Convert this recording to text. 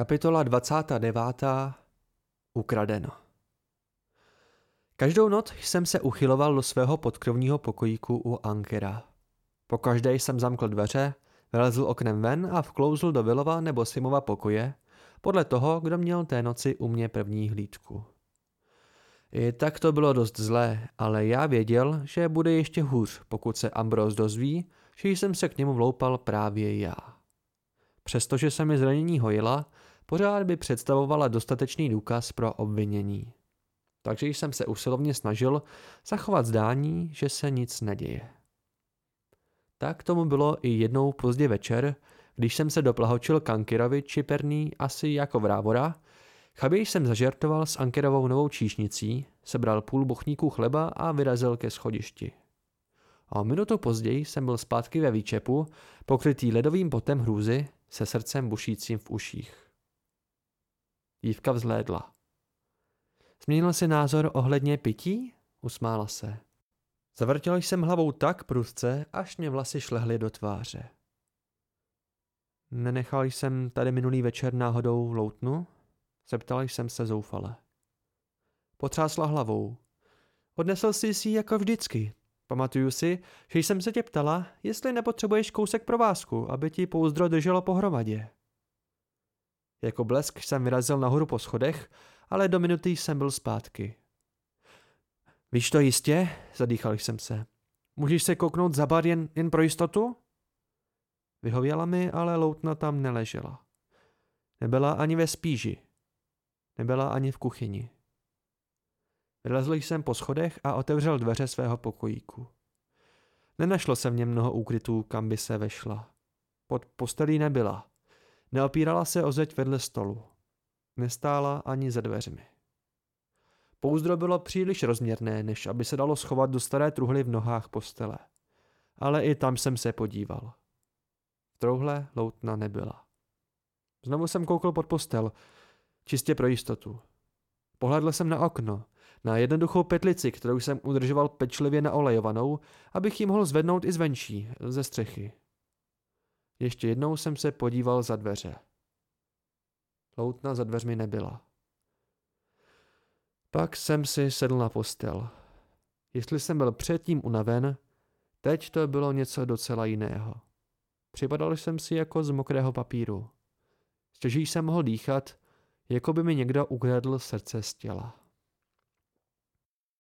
Kapitola 29. Ukradeno Každou noc jsem se uchyloval do svého podkrovního pokojíku u Ankera. Pokaždé jsem zamkl dveře, vylezl oknem ven a vklouzl do Vilova nebo Simova pokoje, podle toho, kdo měl té noci u mě první hlídku. I tak to bylo dost zlé, ale já věděl, že bude ještě hůř, pokud se Ambrose dozví, že jsem se k němu vloupal právě já. Přestože se mi zranění hojila, pořád by představovala dostatečný důkaz pro obvinění. Takže jsem se usilovně snažil zachovat zdání, že se nic neděje. Tak tomu bylo i jednou pozdě večer, když jsem se doplahočil k Ankirovi čiperný asi jako vrávora, chaběji jsem zažertoval s Ankirovou novou číšnicí, sebral půl bochníků chleba a vyrazil ke schodišti. A minutu později jsem byl zpátky ve výčepu, pokrytý ledovým potem hrůzy, se srdcem bušícím v uších. Dívka vzlédla. Změnil si názor ohledně pití? Usmála se. Zavrtěl jsem hlavou tak prudce, až mě vlasy šlehly do tváře. Nenechal jsem tady minulý večer náhodou loutnu? Zeptal jsem se zoufale. Potřásla hlavou. Odnesl jsi si jako vždycky. Pamatuju si, že jsem se tě ptala, jestli nepotřebuješ kousek provázku, aby ti pouzdro drželo pohromadě. Jako blesk jsem vyrazil nahoru po schodech, ale do minuty jsem byl zpátky. Víš to jistě? Zadýchal jsem se. Můžeš se kouknout za bar jen, jen pro jistotu? Vyhověla mi, ale loutna tam neležela. Nebyla ani ve spíži. Nebyla ani v kuchyni. Vylezl jsem po schodech a otevřel dveře svého pokojíku. Nenašlo se v něm mnoho úkrytů, kam by se vešla. Pod postelí nebyla. Neopírala se o zeď vedle stolu. Nestála ani za dveřmi. Pouzdro bylo příliš rozměrné, než aby se dalo schovat do staré truhly v nohách postele. Ale i tam jsem se podíval. V trouhle loutna nebyla. Znovu jsem koukl pod postel, čistě pro jistotu. Pohledl jsem na okno, na jednoduchou petlici, kterou jsem udržoval pečlivě naolejovanou, abych ji mohl zvednout i zvenčí, ze střechy. Ještě jednou jsem se podíval za dveře. Loutna za dveřmi nebyla. Pak jsem si sedl na postel. Jestli jsem byl předtím unaven, teď to bylo něco docela jiného. Připadal jsem si jako z mokrého papíru. Stěží jsem mohl dýchat, jako by mi někdo ukradl srdce z těla.